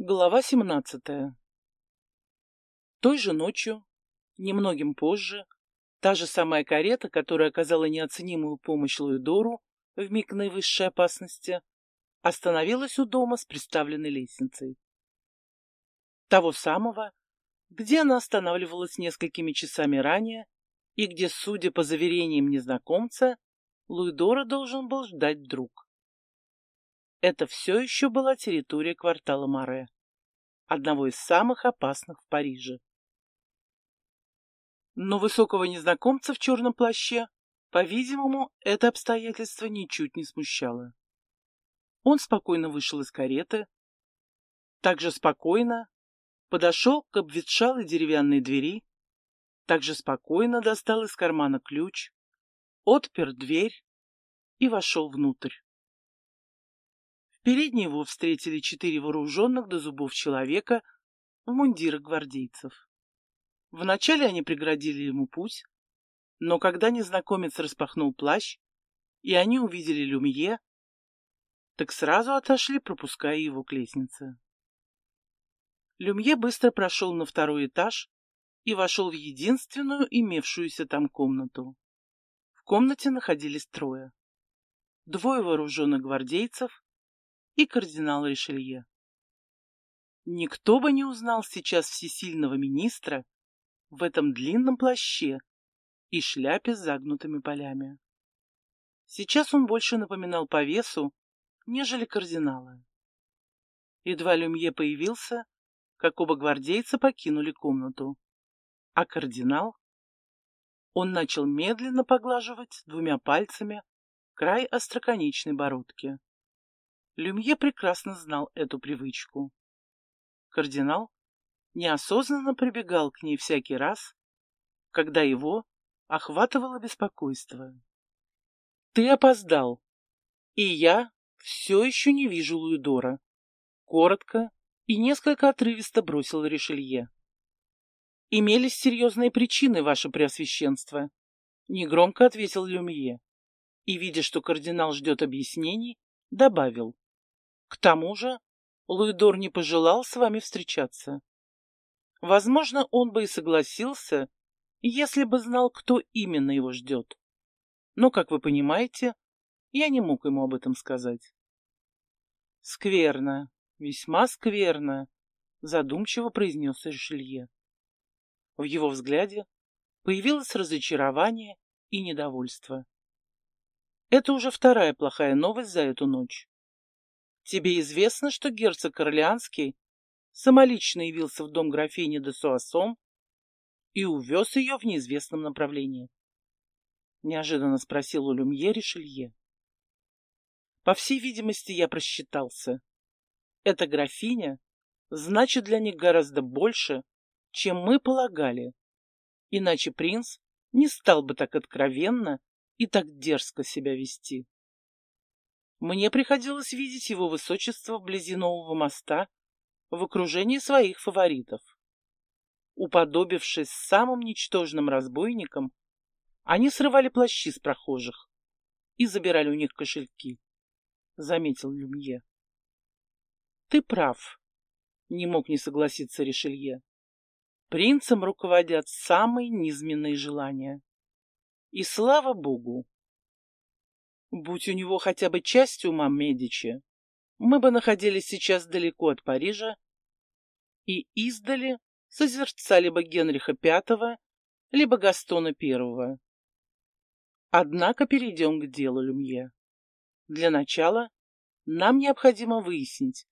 Глава 17. Той же ночью, немногим позже, та же самая карета, которая оказала неоценимую помощь Луидору в миг наивысшей опасности, остановилась у дома с приставленной лестницей. Того самого, где она останавливалась несколькими часами ранее и где, судя по заверениям незнакомца, Луидора должен был ждать друг. Это все еще была территория квартала Море, одного из самых опасных в Париже. Но высокого незнакомца в черном плаще, по-видимому, это обстоятельство ничуть не смущало. Он спокойно вышел из кареты, также спокойно подошел к обветшалой деревянной двери, также спокойно достал из кармана ключ, отпер дверь и вошел внутрь. Впереди его встретили четыре вооруженных до зубов человека в мундирах гвардейцев. Вначале они преградили ему путь, но когда незнакомец распахнул плащ, и они увидели Люмье, так сразу отошли, пропуская его к лестнице. Люмье быстро прошел на второй этаж и вошел в единственную имевшуюся там комнату. В комнате находились трое. Двое вооруженных гвардейцев и кардинал Ришелье. Никто бы не узнал сейчас всесильного министра в этом длинном плаще и шляпе с загнутыми полями. Сейчас он больше напоминал по весу, нежели кардинала. Едва Люмье появился, как оба гвардейца покинули комнату. А кардинал? Он начал медленно поглаживать двумя пальцами край остроконечной бородки. Люмье прекрасно знал эту привычку. Кардинал неосознанно прибегал к ней всякий раз, когда его охватывало беспокойство. «Ты опоздал, и я все еще не вижу Луидора», — коротко и несколько отрывисто бросил Ришелье. «Имелись серьезные причины, ваше преосвященство», — негромко ответил Люмье, и, видя, что кардинал ждет объяснений, добавил. К тому же Луидор не пожелал с вами встречаться. Возможно, он бы и согласился, если бы знал, кто именно его ждет. Но, как вы понимаете, я не мог ему об этом сказать. Скверно, весьма скверно, задумчиво произнес Ришелье. В его взгляде появилось разочарование и недовольство. Это уже вторая плохая новость за эту ночь. Тебе известно, что герцог Орлеанский самолично явился в дом графини де Суассон и увез ее в неизвестном направлении? Неожиданно спросил у Люмье Ришелье. По всей видимости, я просчитался. Эта графиня значит для них гораздо больше, чем мы полагали. Иначе принц не стал бы так откровенно и так дерзко себя вести. Мне приходилось видеть его высочество вблизи нового моста в окружении своих фаворитов. Уподобившись самым ничтожным разбойникам, они срывали плащи с прохожих и забирали у них кошельки, — заметил Люмье. — Ты прав, — не мог не согласиться Ришелье. Принцем руководят самые низменные желания. И слава богу, Будь у него хотя бы часть ума Медичи, мы бы находились сейчас далеко от Парижа и издали созерцали бы Генриха V либо Гастона I. Однако перейдем к делу Люмье. Для начала нам необходимо выяснить,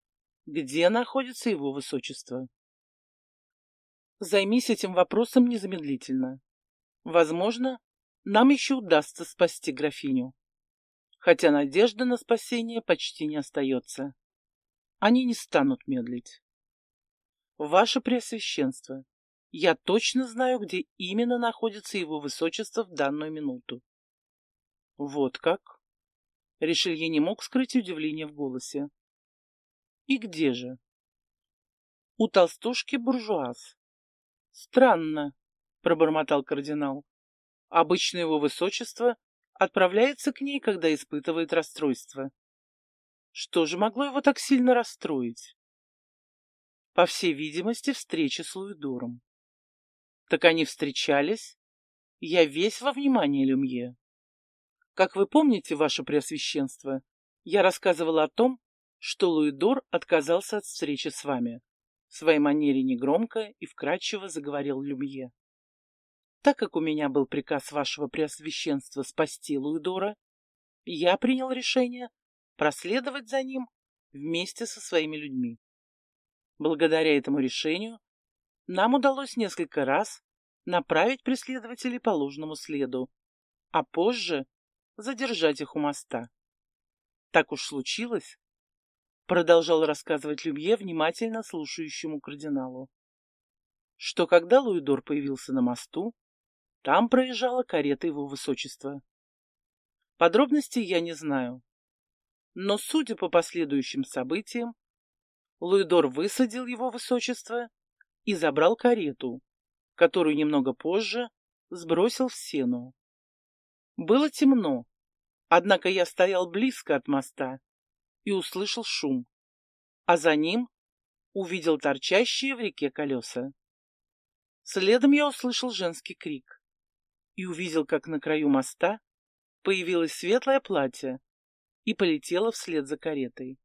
где находится его высочество. Займись этим вопросом незамедлительно. Возможно, нам еще удастся спасти графиню хотя надежда на спасение почти не остается. Они не станут медлить. Ваше Преосвященство, я точно знаю, где именно находится его высочество в данную минуту. Вот как? Ришелье не мог скрыть удивление в голосе. И где же? У толстушки буржуаз. Странно, пробормотал кардинал. Обычно его высочество отправляется к ней, когда испытывает расстройство. Что же могло его так сильно расстроить? По всей видимости, встреча с Луидором. Так они встречались. Я весь во внимании Люмье. Как вы помните, ваше преосвященство, я рассказывала о том, что Луидор отказался от встречи с вами. В своей манере негромко и вкрадчиво заговорил Люмье. Так как у меня был приказ вашего преосвященства спасти Луидора, я принял решение проследовать за ним вместе со своими людьми. Благодаря этому решению нам удалось несколько раз направить преследователей по ложному следу, а позже задержать их у моста. Так уж случилось, продолжал рассказывать Любье внимательно слушающему кардиналу, что когда Луидор появился на мосту, там проезжала карета его высочества. Подробностей я не знаю, но, судя по последующим событиям, Луидор высадил его высочество и забрал карету, которую немного позже сбросил в сену. Было темно, однако я стоял близко от моста и услышал шум, а за ним увидел торчащие в реке колеса. Следом я услышал женский крик и увидел, как на краю моста появилось светлое платье и полетело вслед за каретой.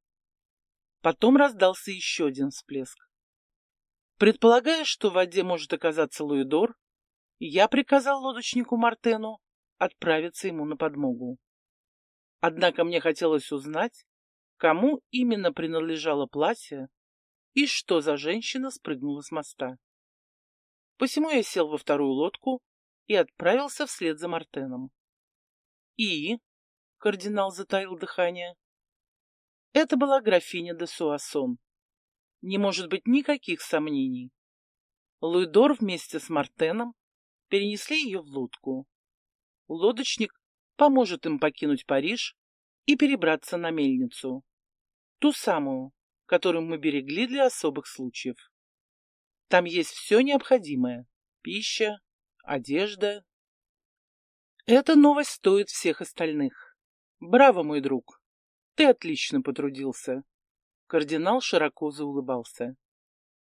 Потом раздался еще один всплеск. Предполагая, что в воде может оказаться Луидор, я приказал лодочнику Мартену отправиться ему на подмогу. Однако мне хотелось узнать, кому именно принадлежало платье и что за женщина спрыгнула с моста. Посему я сел во вторую лодку и отправился вслед за Мартеном. И кардинал затаил дыхание. Это была графиня де Суассон. Не может быть никаких сомнений. Луидор вместе с Мартеном перенесли ее в лодку. Лодочник поможет им покинуть Париж и перебраться на мельницу. Ту самую, которую мы берегли для особых случаев. Там есть все необходимое. Пища, одежда. Эта новость стоит всех остальных. Браво, мой друг. Ты отлично потрудился. Кардинал широко заулыбался.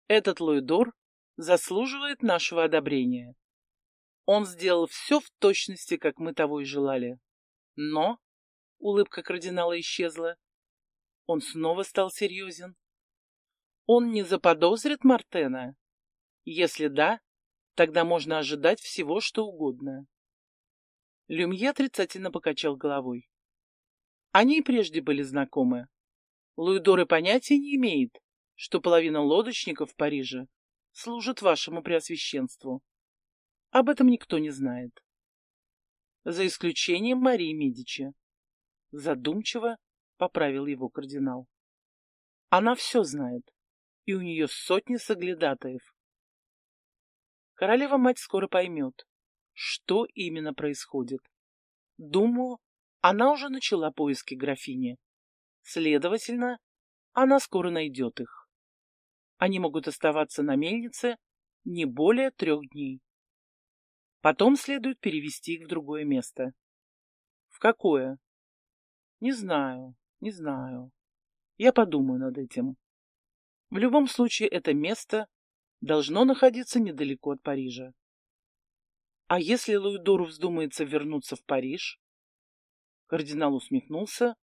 Этот Луидор заслуживает нашего одобрения. Он сделал все в точности, как мы того и желали. Но улыбка кардинала исчезла. Он снова стал серьезен. Он не заподозрит Мартена? Если да, тогда можно ожидать всего, что угодно. Люмье отрицательно покачал головой. Они и прежде были знакомы. Луидор и понятия не имеет, что половина лодочников в Париже служит вашему преосвященству. Об этом никто не знает. За исключением Марии Медичи. Задумчиво поправил его кардинал. Она все знает, и у нее сотни соглядатаев. Королева-мать скоро поймет, что именно происходит. Думаю, она уже начала поиски графини. Следовательно, она скоро найдет их. Они могут оставаться на мельнице не более трех дней. Потом следует перевести их в другое место. В какое? Не знаю, не знаю. Я подумаю над этим. В любом случае, это место должно находиться недалеко от Парижа. А если Луидору вздумается вернуться в Париж? Кардинал усмехнулся,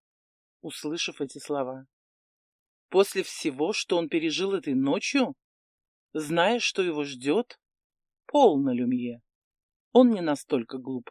услышав эти слова. После всего, что он пережил этой ночью, зная, что его ждет, полно Люмье. Он не настолько глуп.